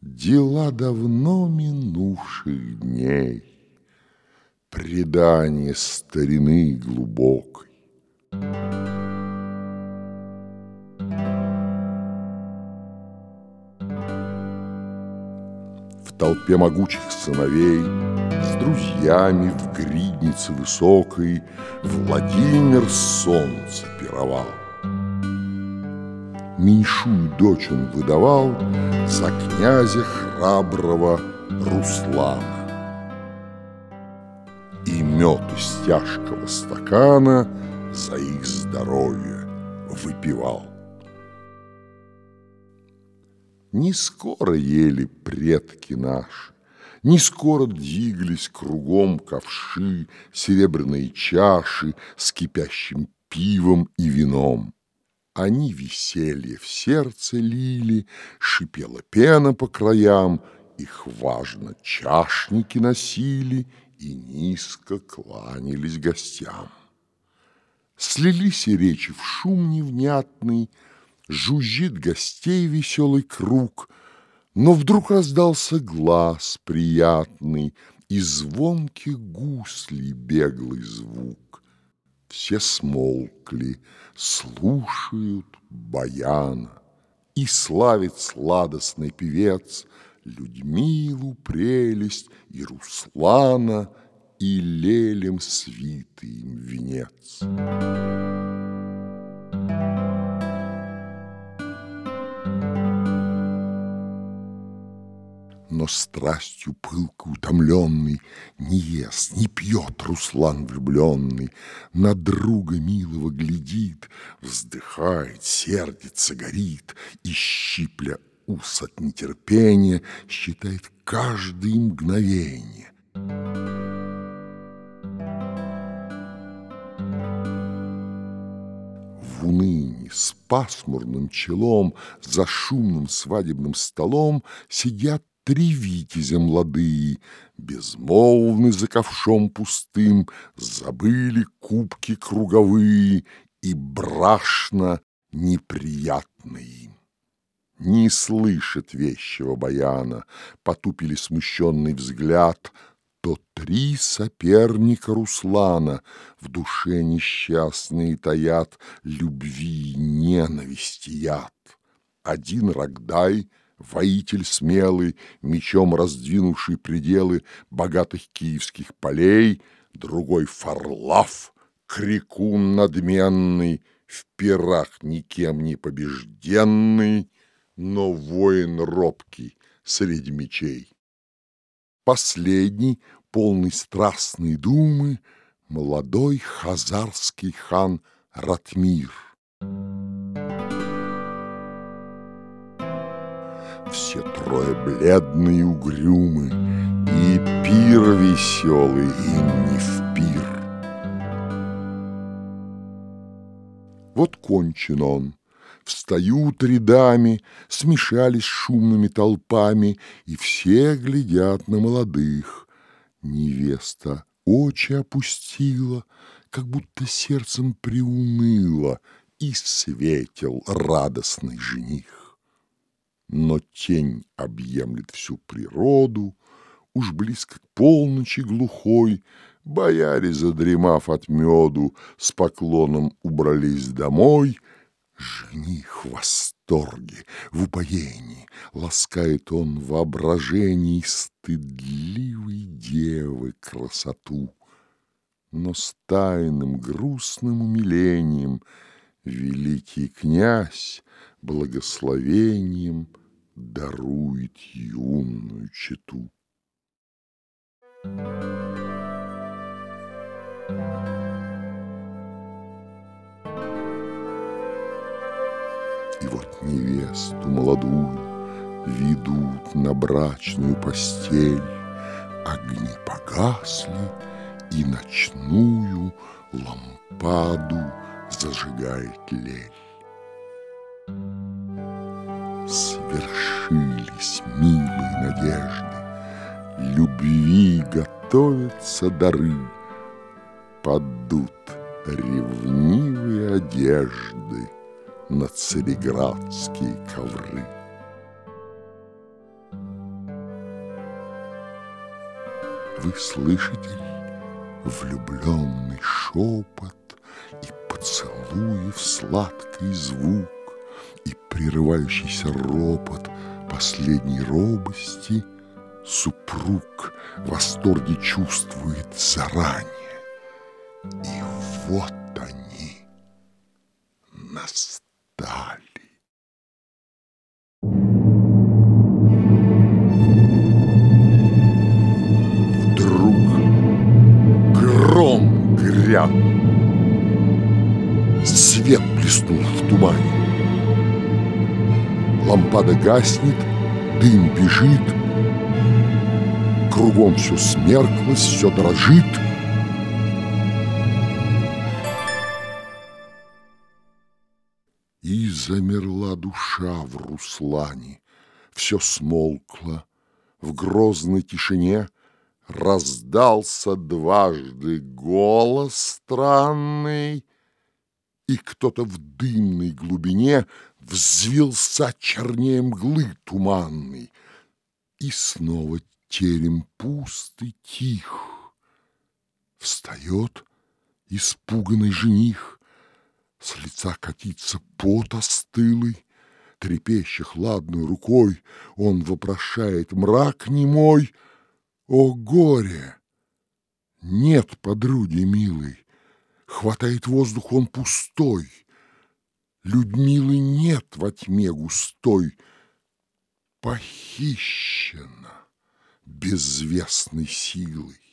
Дела давно минувших дней, Предание старины глубокой. В толпе могучих сыновей С друзьями в гриднице высокой Владимир солнце пировал меньшую дочь он выдавал за князя храброго Руслана. И мед из тяжкого стакана за их здоровье выпивал. Не скоро ели предки наши, не скоро двигались кругом ковши, серебряные чаши с кипящим пивом и вином. Они веселье в сердце лили, Шипела пена по краям, Их, важно, чашники носили И низко кланялись гостям. Слились и речи в шум невнятный, Жужжит гостей веселый круг, Но вдруг раздался глаз приятный И звонкий гусли беглый звук. Все смолкли, слушают баяна, И славит сладостный певец Людмилу прелесть и Руслана, И лелем свитый им венец. Но страстью пылко утомленный Не ест, не пьет Руслан влюбленный, На друга милого глядит, Вздыхает, сердится, горит, И, щипля ус от нетерпения, Считает каждое мгновение. В унынии с пасмурным челом За шумным свадебным столом Сидят Три витязя младые, безмолвны за ковшом пустым, Забыли кубки круговые, и брашно неприятно. Не слышит вещего баяна, потупили смущенный взгляд, То три соперника Руслана в душе несчастные таят Любви и ненависти яд. Один Рогдай — воитель смелый, мечом раздвинувший пределы богатых киевских полей, другой Фарлав, крикун надменный, в пирах никем не побежденный, но воин робкий среди мечей. Последний, полный страстной думы, молодой хазарский хан Ратмир — все трое бледные угрюмы, И пир веселый им не в пир. Вот кончен он, встают рядами, Смешались шумными толпами, И все глядят на молодых. Невеста очи опустила, Как будто сердцем приуныла, И светил радостный жених. Но тень объемлет всю природу, Уж близко к полночи глухой Бояре, задремав от меду, С поклоном убрались домой. Жених в восторге, в упоении, Ласкает он воображений Стыдливой девы красоту. Но с тайным грустным умилением Великий князь благословением дарует юную читу. И вот невесту молодую ведут на брачную постель, Огни погасли, и ночную лампаду зажигает лель свершились милые надежды, Любви готовятся дары, Падут ревнивые одежды На цареградские ковры. Вы слышите влюбленный шепот И поцелуев сладкий звук, прерывающийся ропот последней робости Супруг в восторге чувствует заранее И вот они настали. грянул. Свет блеснул в тумане. Лампада гаснет, дым бежит. Кругом все смерклось, все дрожит. И замерла душа в Руслане. Все смолкло. В грозной тишине Раздался дважды голос странный, И кто-то в дымной глубине Взвился чернее мглы туманной, И снова терем пуст и тих. Встает испуганный жених, С лица катится пот остылый, Трепеща хладной рукой, Он вопрошает мрак немой — о горе! Нет подруги милой, Хватает воздух он пустой, Людмилы нет во тьме густой, Похищена безвестной силой.